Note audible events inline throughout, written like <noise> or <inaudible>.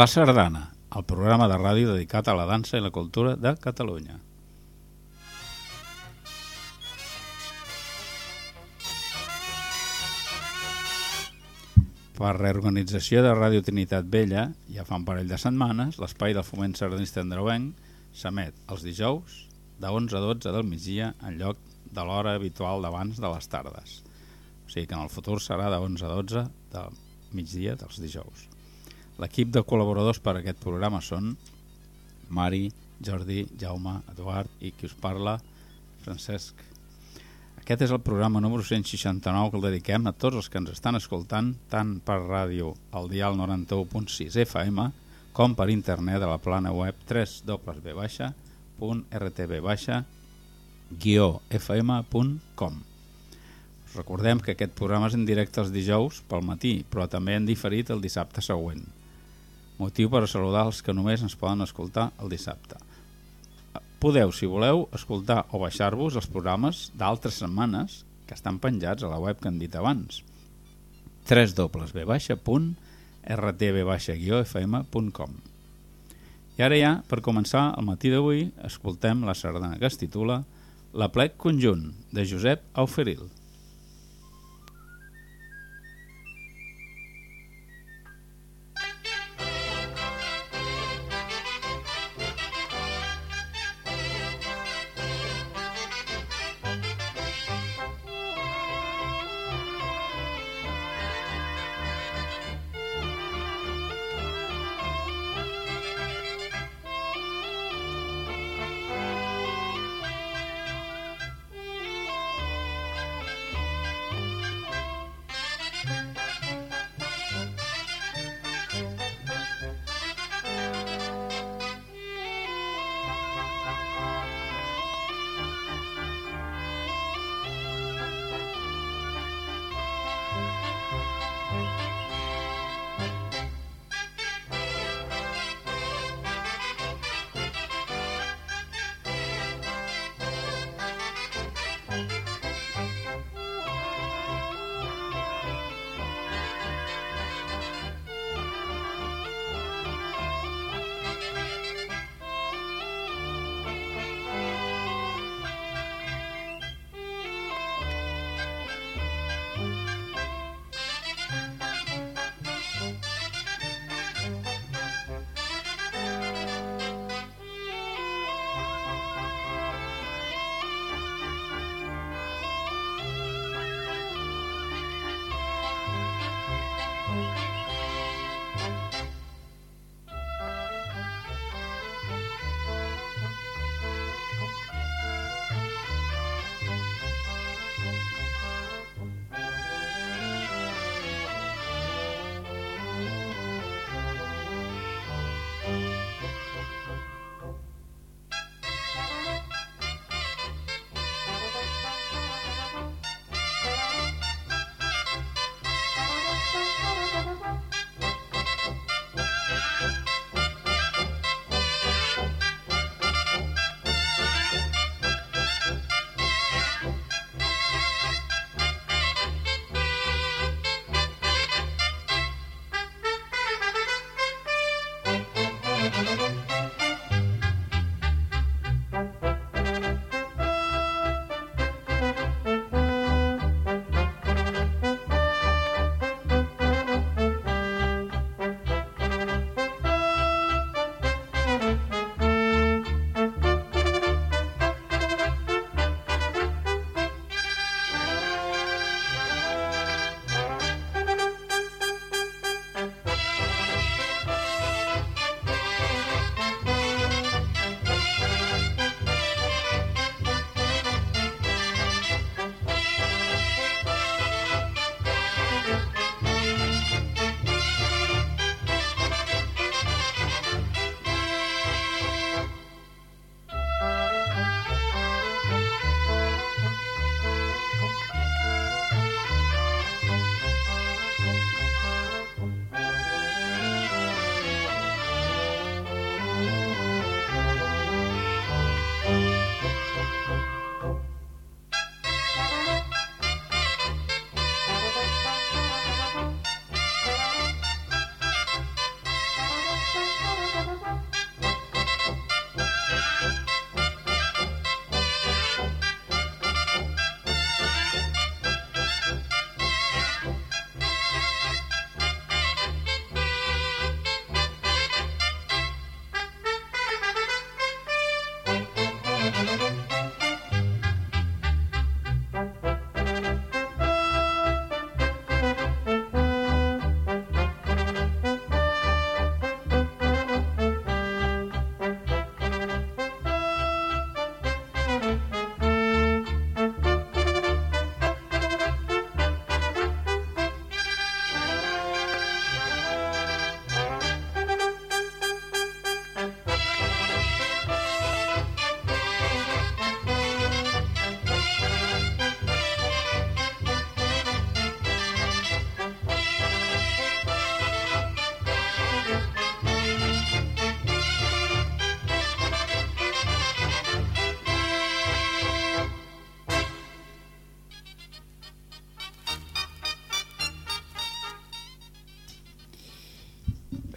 La Sardana, el programa de ràdio dedicat a la dansa i la cultura de Catalunya. Per reorganització de Ràdio Trinitat Vella, ja fa un parell de setmanes, l'espai del foment sardanista andreuenc s'emet els dijous de 11 a 12 del migdia en lloc de l'hora habitual d'abans de les tardes. O sigui que en el futur serà de 11 a 12 del migdia dels dijous. L'equip de col·laboradors per a aquest programa són Mari, Jordi, Jaume, Eduard i qui us parla, Francesc. Aquest és el programa número 169 que el dediquem a tots els que ens estan escoltant tant per ràdio al dial 91.6 FM com per internet a la plana web www.rtb-fm.com recordem que aquest programa és en directe els dijous pel matí, però també en diferit el dissabte següent. Motiu per saludar els que només ens poden escoltar el dissabte. Podeu, si voleu, escoltar o baixar-vos els programes d'altres setmanes que estan penjats a la web que hem dit abans www.rtb-fm.com I ara ja, per començar el matí d'avui, escoltem la sardana que es titula La plec conjunt, de Josep Auferil.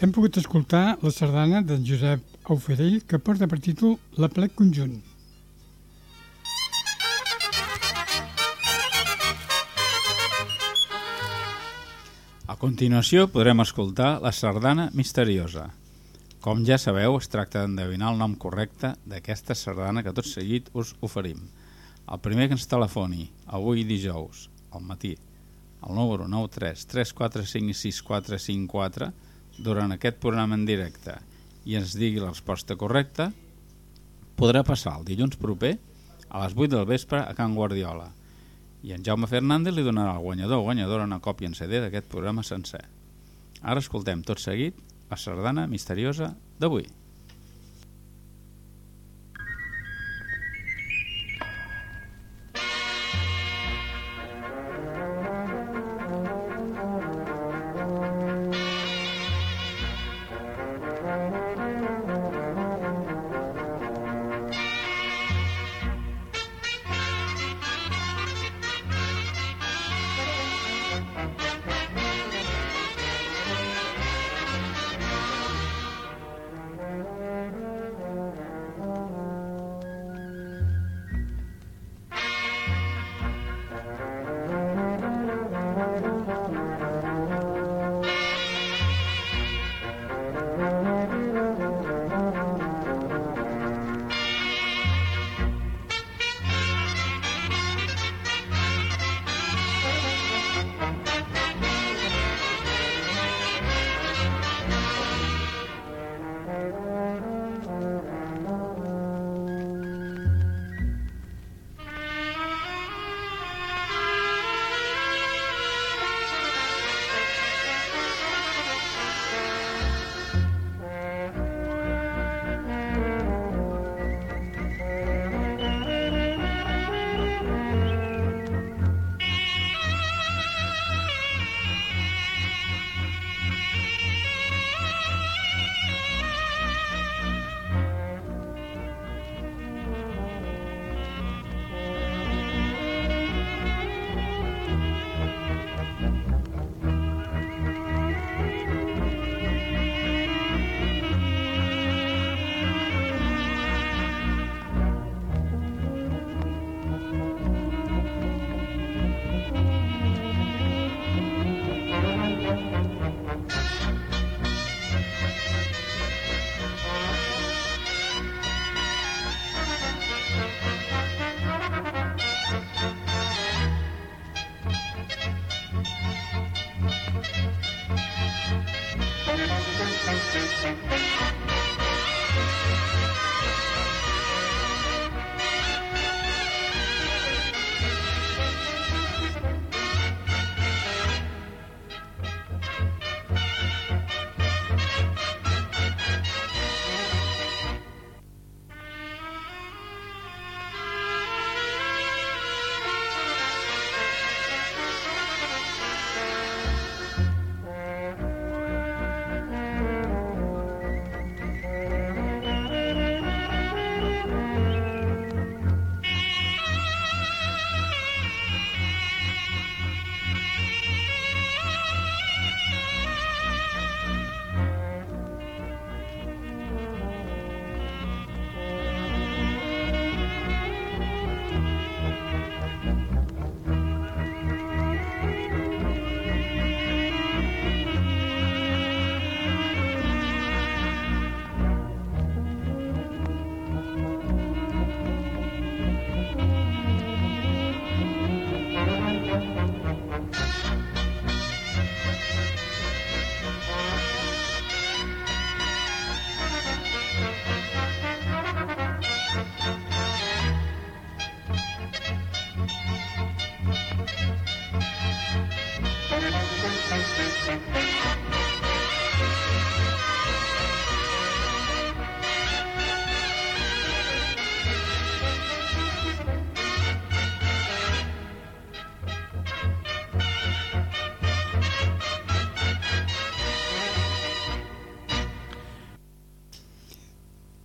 Hem pogut escoltar la sardana d'en Josep Auferell que porta per títol La plec conjunt. A continuació podrem escoltar la sardana misteriosa. Com ja sabeu, es tracta d'endevinar el nom correcte d'aquesta sardana que tot seguit us oferim. El primer que ens telefoni, avui dijous, al matí, al número 93 345 6454, durant aquest programa en directe i ens digui la resposta correcta, podrà passar el dilluns proper a les 8 del vespre a Can Guardiola i en Jaume Fernández li donarà al guanyador o guanyadora una còpia en CD d'aquest programa sencer. Ara escoltem tot seguit la sardana misteriosa d'avui.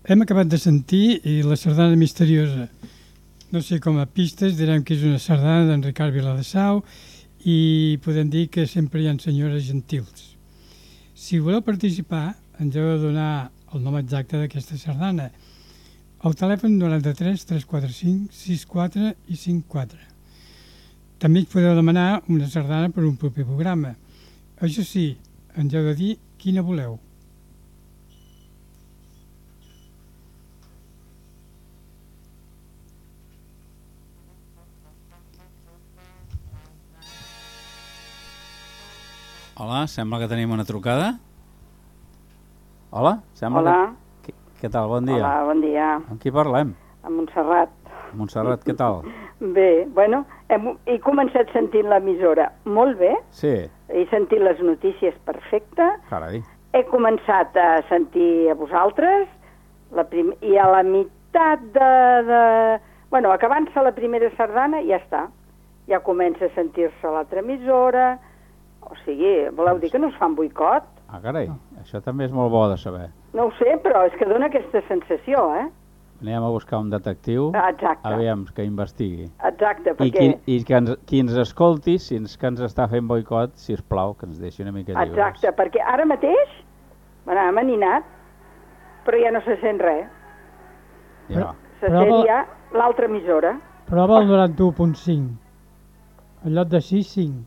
Hem acabat de sentir i la sardana misteriosa. No sé com a pistes direm que és una sardana d'en Ricard Viladesau i podem dir que sempre hi ha senyores gentils. Si voleu participar, ens heu de donar el nom exacte d'aquesta sardana. El telèfon 93 345 64 i 54. També ens podeu demanar una sardana per un proper programa. Això sí, ens heu de dir quina voleu. Hola, sembla que tenim una trucada. Hola, sembla Hola. que... Què, què tal? Bon dia. Hola, bon dia. Amb qui parlem? A Montserrat. Montserrat, què tal? <laughs> Bé, bueno, hem, he començat sentint l'emissora molt bé, Sí, he sentit les notícies perfecte, carai. he començat a sentir a vosaltres, la prim i a la meitat de... de... Bueno, acabant-se la primera sardana, ja està. Ja comença a sentir-se l'altra emissora, o sigui, voleu dir que no es fan boicot? Ah, carai, això també és molt bo de saber. No ho sé, però és que dona aquesta sensació, eh? Anem a buscar un detectiu, Exacte, aviam, que investigui. exacte, I, perquè... qui, i que, ens, qui ens escolti, si ens, que ens està fent boicot, si us plau, que ens deixi una mica lliures. Exacte, perquè ara mateix bueno, hem aninat, però ja no se sent res. Ja. Se Prova- sent ja l'altra emissora. Prova el 91.5. En lloc de 6, 5.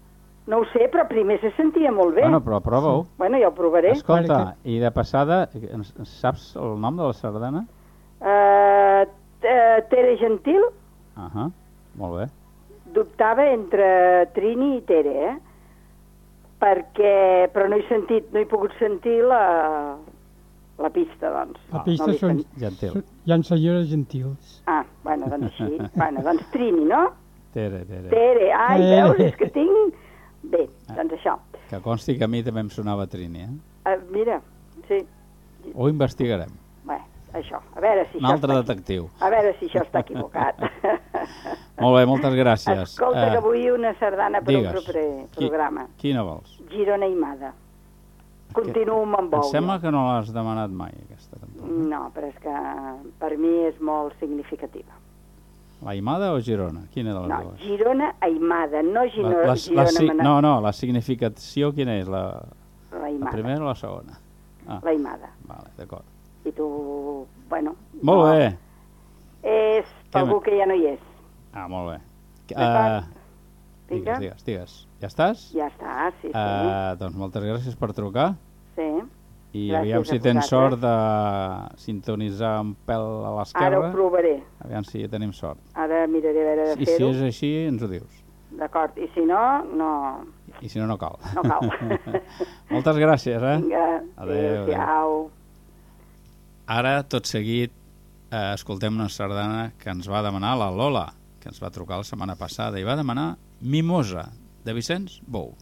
No ho sé, però primer se sentia molt bé. Bueno, però prova-ho. Bueno, ja ho provaré. Escolta, i de passada, saps el nom de la sardana? Uh, Tere Gentil uh molt bé. dubtava entre Trini i Tere, eh? Perquè, però no he sentit, no he pogut sentir la, la pista, doncs. La pista no són, sentit. Gentil. són- hi ha senyores gentils. Ah, bueno, doncs així. <laughs> bueno, doncs Trini, no? Tere, Tere. Tere, ai, Tere. veus, és que tinc... Bé, doncs això. Que consti que a mi també em sonava Trini, eh? Uh, mira, sí, Ho investigarem. bé, això. A veure si Un això altre detectiu. A veure si això està equivocat. <laughs> Molt bé, moltes gràcies. Escolta, Eh, que vull una sardana per digues. un proper Qui- programa. Quina vols? Girona i Mada. Continuo amb en Bou. Em sembla que no l'has demanat mai, aquesta cançó. No, però és que per mi és molt significativa. La Imada o Girona? Quina de les No, dues? Girona Aimada, no Gino, La, la, Girona la, si- no, no, la significació quina és? La, la primera o la segona? Ah, La Aimada. vale, d'acord. I tu, bueno... Molt no, bé. És per algú que ja no hi és. Ah, molt bé. Eh, Digues. digues, digues. Ja estàs? Ja està, sí, sí. Eh, doncs moltes gràcies per trucar sí. I Gràcies aviam si tens sort de sintonitzar un pèl a Ara ho l'esquerra. provaré. Aviam si tenim sort. Ara miraré a veure de I si fer-ho. és així, ens ho dius. D'acord, i si no, no, I si no, no cal. no cal. <laughs> moltes gràcies, eh? Vinga, Adéu, adéu-siau. Ara, tot seguit, eh, escoltem una sardana que ens va demanar la Lola, que ens va trucar la setmana passada i va demanar Mimosa, de Vicenç Bou.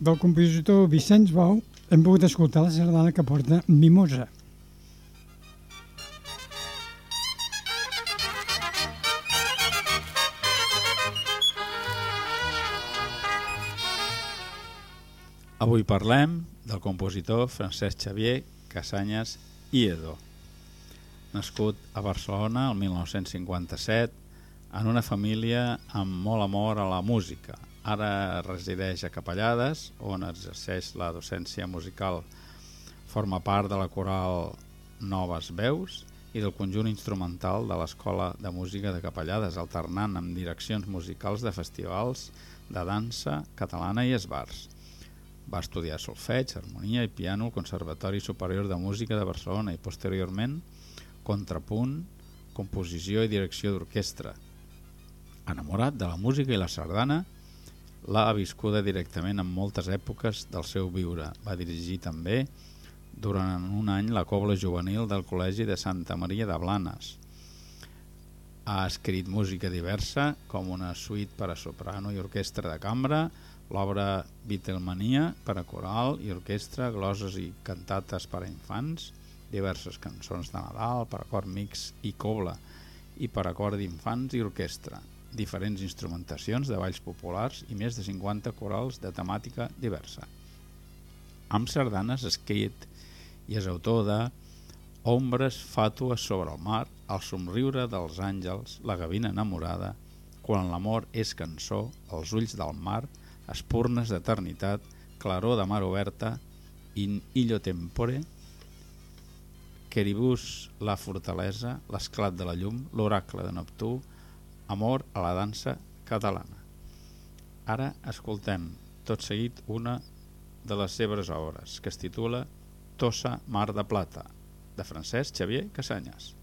Del compositor Vicenç Bou hem pogut escoltar la sardana que porta Mimosa. Avui parlem del compositor Francesc Xavier Casanyes Iedo, nascut a Barcelona el 1957 en una família amb molt amor a la música. Ara resideix a Capellades, on exerceix la docència musical. Forma part de la coral Noves Veus i del conjunt instrumental de l'Escola de Música de Capellades, alternant amb direccions musicals de festivals de dansa catalana i esbars. Va estudiar solfeig, harmonia i piano al Conservatori Superior de Música de Barcelona i posteriorment contrapunt, composició i direcció d'orquestra. Enamorat de la música i la sardana, l'ha viscuda directament en moltes èpoques del seu viure. Va dirigir també durant un any la cobla juvenil del Col·legi de Santa Maria de Blanes. Ha escrit música diversa, com una suite per a soprano i orquestra de cambra, l'obra Beatlemania per a coral i orquestra, gloses i cantates per a infants, diverses cançons de Nadal per a cor mix i cobla i per a cor d'infants i orquestra, diferents instrumentacions de balls populars i més de 50 corals de temàtica diversa. Amb sardanes escrit i és autor de Ombres fàtues sobre el mar, El somriure dels àngels, La gavina enamorada, Quan l'amor és cançó, Els ulls del mar, espurnes d'eternitat, claror de mar oberta, in illo tempore, queribus la fortalesa, l'esclat de la llum, l'oracle de Neptú, amor a la dansa catalana. Ara escoltem tot seguit una de les seves obres, que es titula Tossa Mar de Plata, de Francesc Xavier Casanyes.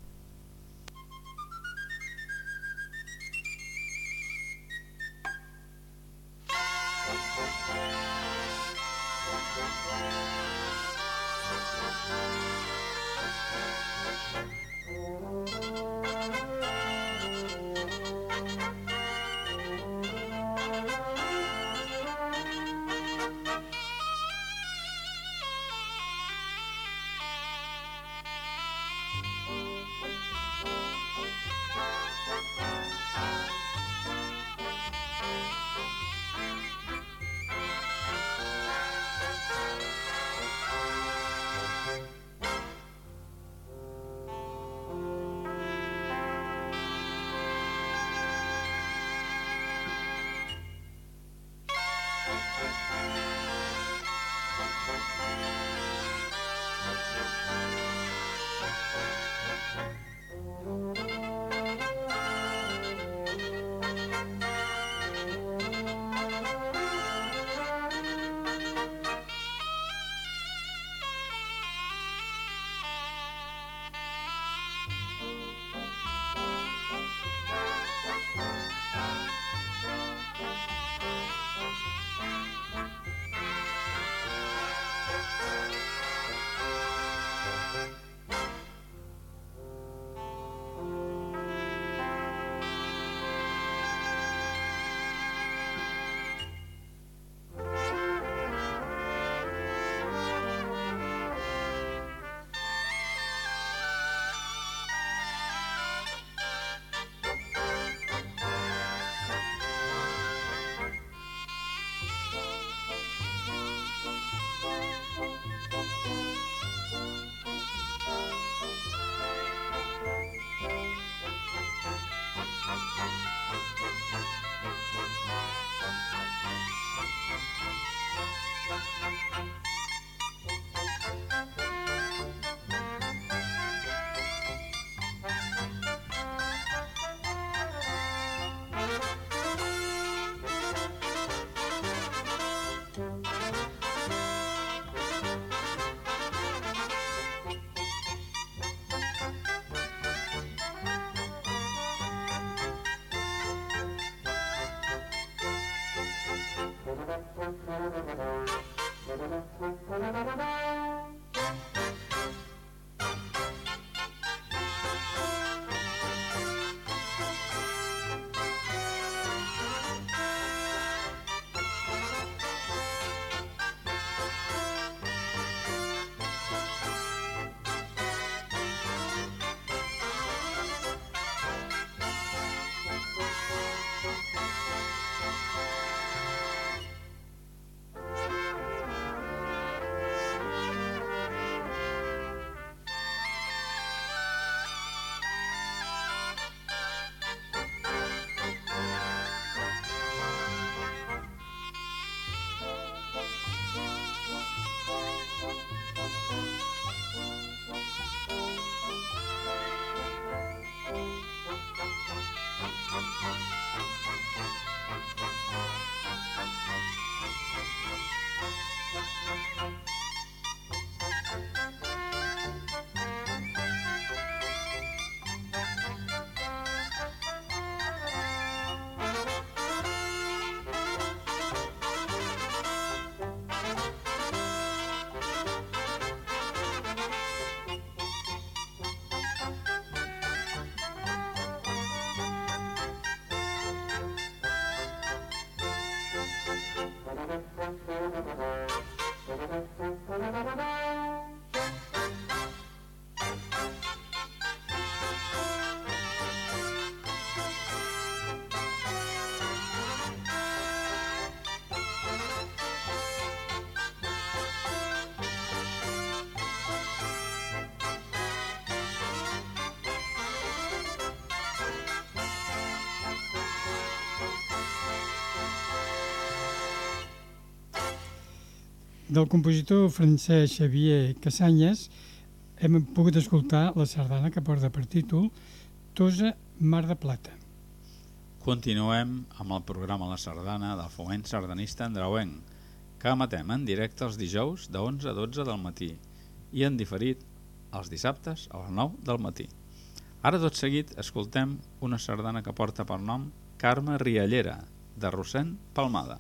Thank you. Del compositor francès Xavier Casanyes hem pogut escoltar la sardana que porta per títol Tosa Mar de Plata. Continuem amb el programa La Sardana del Foment Sardanista Andreuenc, que emetem en directe els dijous de 11 a 12 del matí i en diferit els dissabtes a les 9 del matí. Ara tot seguit escoltem una sardana que porta per nom Carme Riallera, de Rossent Palmada.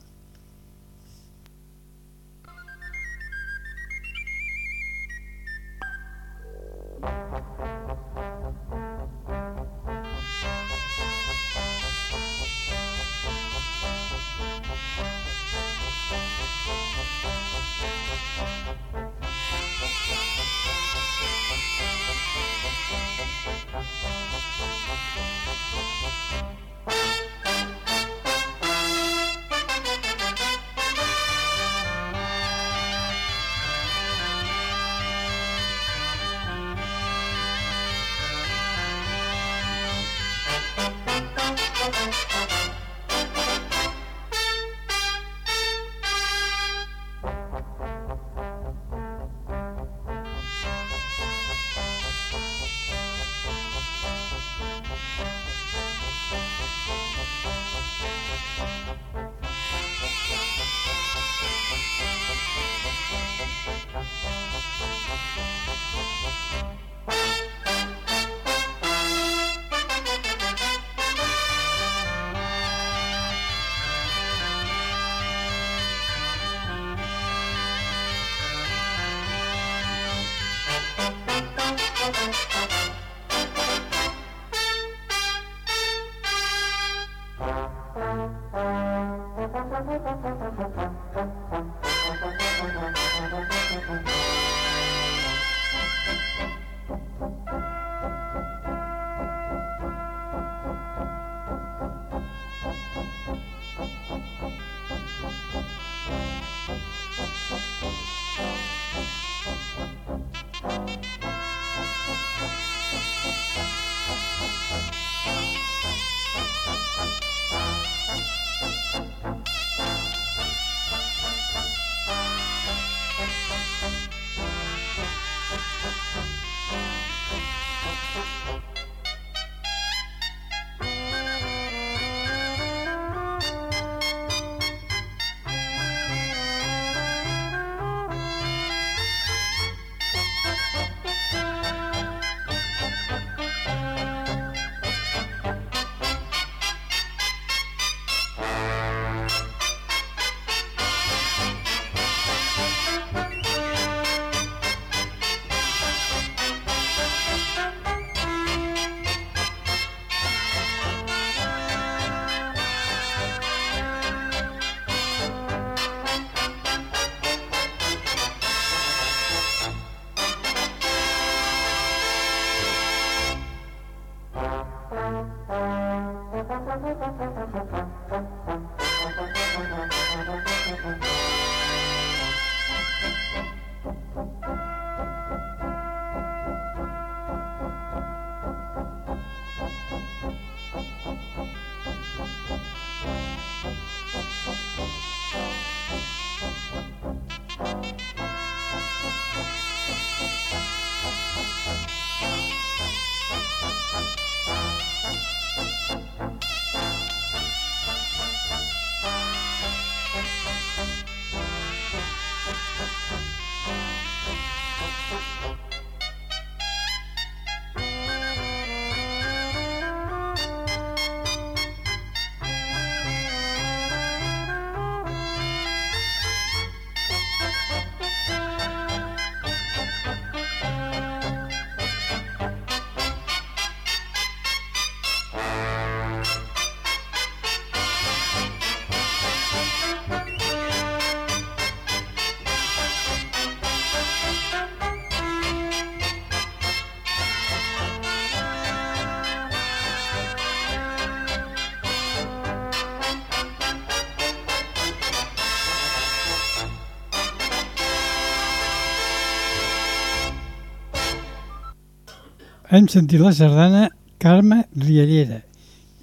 Hem sentit la sardana Carme Riallera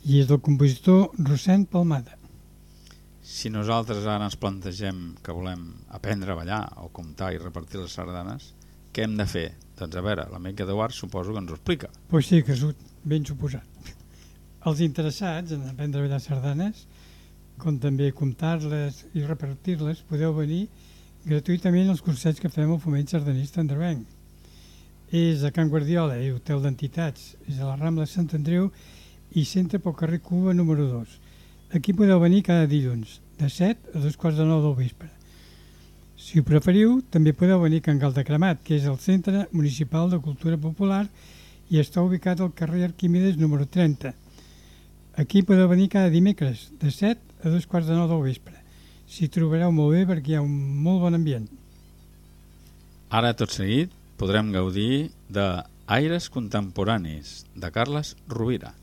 i és del compositor Rossent Palmada. Si nosaltres ara ens plantegem que volem aprendre a ballar o comptar i repartir les sardanes, què hem de fer? Doncs a veure, l'amic Eduard suposo que ens ho explica. Pues sí, que és ben suposat. Els interessats en aprendre a ballar sardanes, com també comptar-les i repartir-les, podeu venir gratuïtament als cursets que fem al Foment Sardanista Andrevenc. És a Can Guardiola i Hotel d'Entitats, és a la Rambla Sant Andreu i centre pel carrer Cuba número 2. Aquí podeu venir cada dilluns, de 7 a dos quarts de 9 del vespre. Si ho preferiu, també podeu venir a Can Gal de Cremat, que és el Centre Municipal de Cultura Popular i està ubicat al carrer Arquímedes número 30. Aquí podeu venir cada dimecres, de 7 a dos quarts de 9 del vespre. S'hi trobareu molt bé perquè hi ha un molt bon ambient. Ara, tot seguit, podrem gaudir de Aires Contemporanis, de Carles Rovira.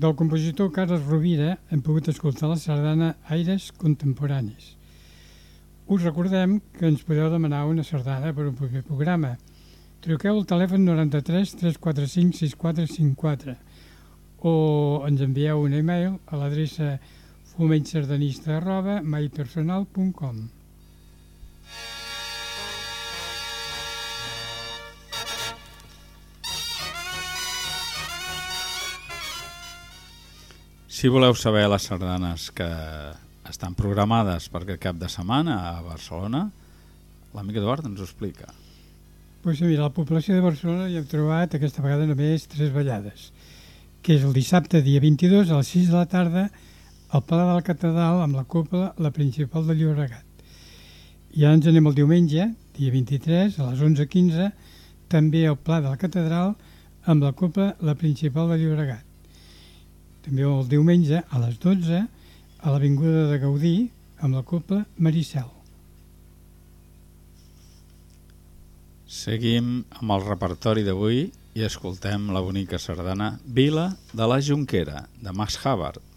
Del compositor Carles Rovira hem pogut escoltar la sardana Aires Contemporanis. Us recordem que ens podeu demanar una sardana per un proper programa. Truqueu al telèfon 93 345 6454 o ens envieu un e-mail a l'adreça fomentsardanista arroba maipersonal.com Si voleu saber les sardanes que estan programades per aquest cap de setmana a Barcelona, l'amic Eduard ens ho explica. Pues mira, la població de Barcelona hi hem trobat aquesta vegada només tres ballades, que és el dissabte, dia 22, a les 6 de la tarda, al Pla de la Catedral, amb la cúpula, la principal de Llobregat. Ara ens anem el diumenge, dia 23, a les 11.15, també al Pla de la Catedral, amb la cúpula, la principal de Llobregat també el diumenge a les 12 a l'Avinguda de Gaudí amb la Copla Maricel. Seguim amb el repertori d'avui i escoltem la bonica sardana Vila de la Junquera, de Max Havard.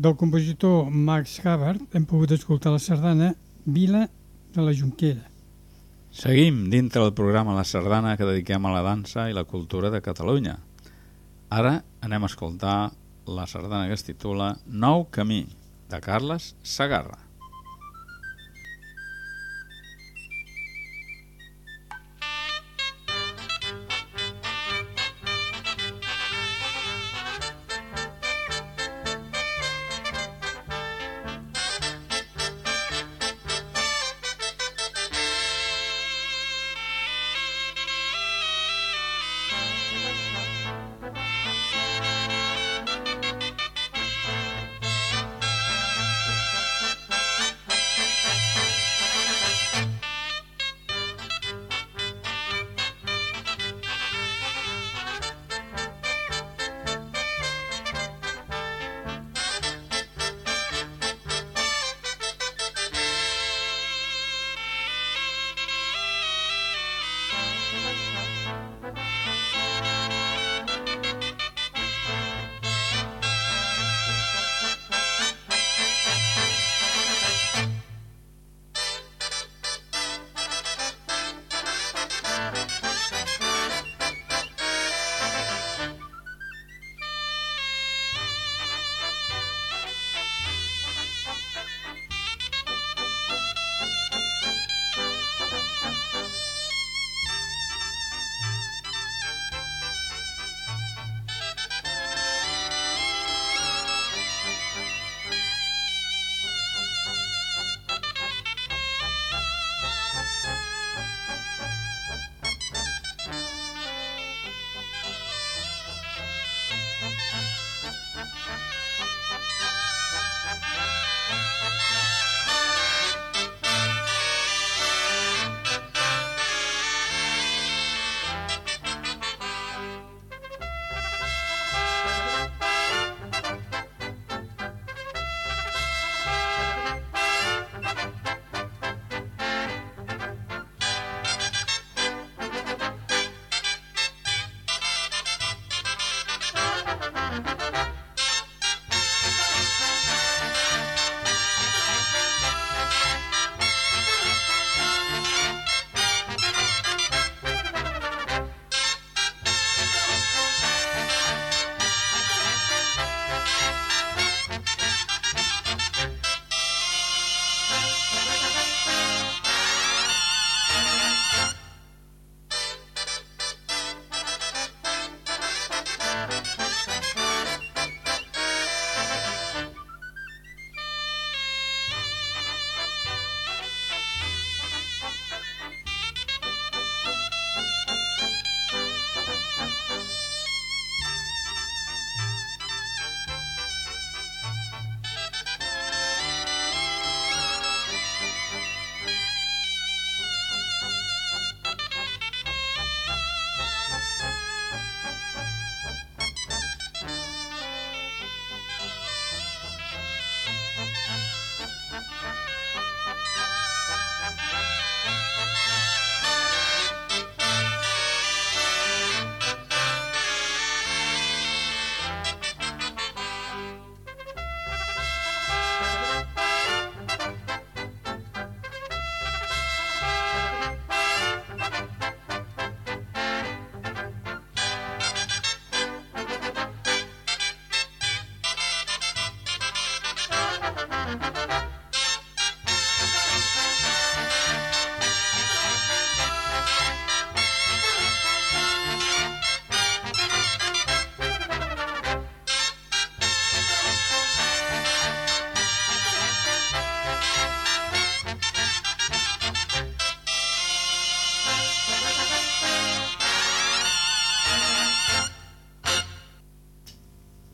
Del compositor Max Havard hem pogut escoltar la sardana Vila de la Junquera. Seguim dintre del programa La Sardana que dediquem a la dansa i la cultura de Catalunya. Ara anem a escoltar la sardana que es titula Nou Camí, de Carles Sagarra.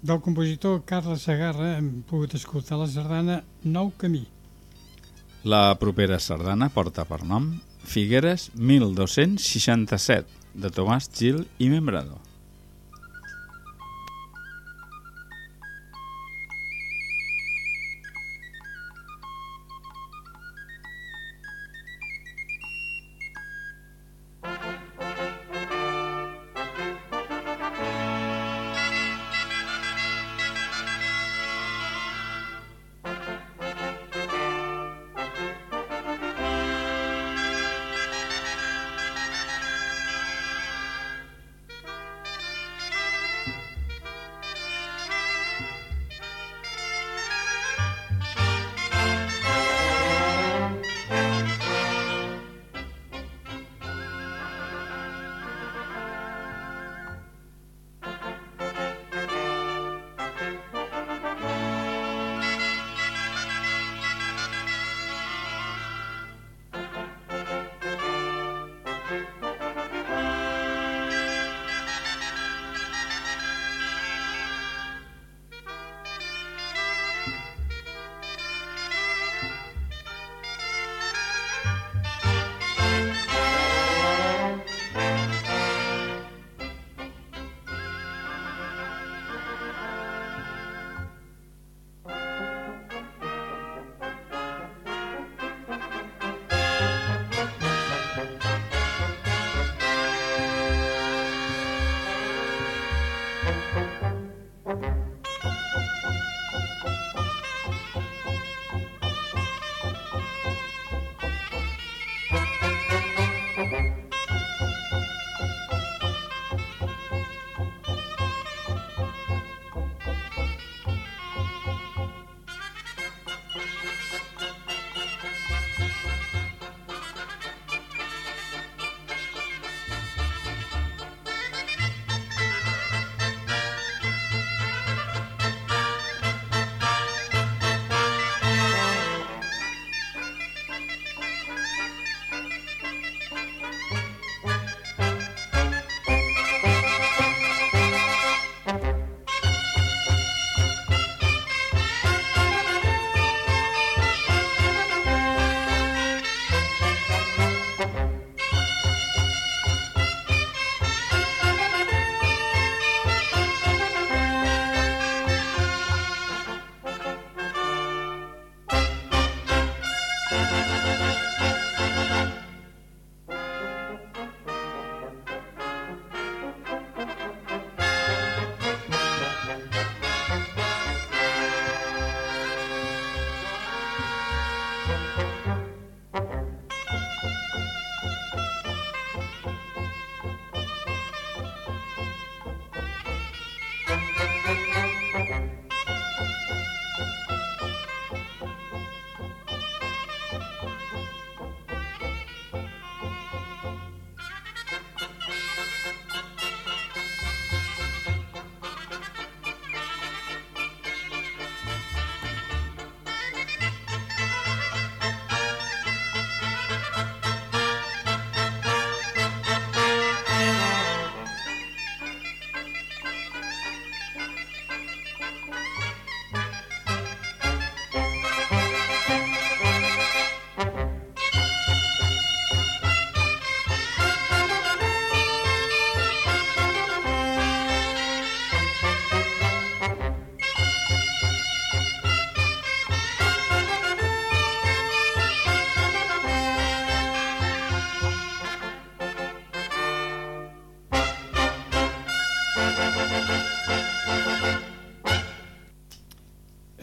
Del compositor Carles Sagarra hem pogut escoltar la sardana Nou Camí. La propera sardana porta per nom Figueres 1267, de Tomàs Gil i Membrador.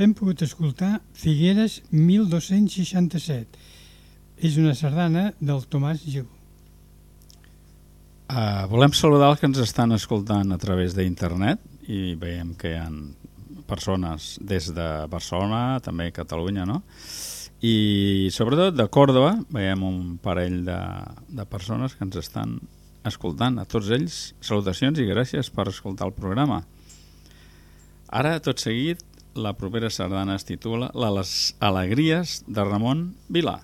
Hem pogut escoltar Figueres 1267. És una sardana del Tomàs Gil. Uh, volem saludar els que ens estan escoltant a través d'internet i veiem que hi ha persones des de Barcelona, també Catalunya, no? I sobretot de Còrdoba veiem un parell de, de persones que ens estan escoltant. A tots ells, salutacions i gràcies per escoltar el programa. Ara, tot seguit, la propera sardana es titula Les alegries de Ramon Vilà.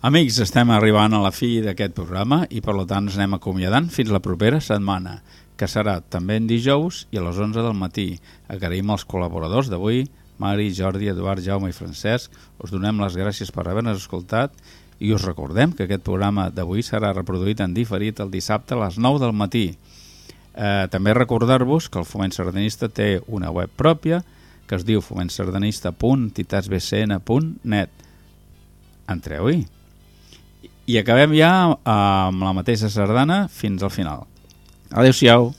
Amics, estem arribant a la fi d'aquest programa i per tant ens anem acomiadant fins la propera setmana, que serà també en dijous i a les 11 del matí. Agraïm als col·laboradors d'avui, Mari, Jordi, Eduard, Jaume i Francesc. Us donem les gràcies per haver-nos escoltat i us recordem que aquest programa d'avui serà reproduït en diferit el dissabte a les 9 del matí. Eh, també recordar-vos que el Foment Sardanista té una web pròpia que es diu fomentsardanista.titatsbcn.net. Entreu-hi! I acabem ja amb la mateixa sardana fins al final. Adéu-siau.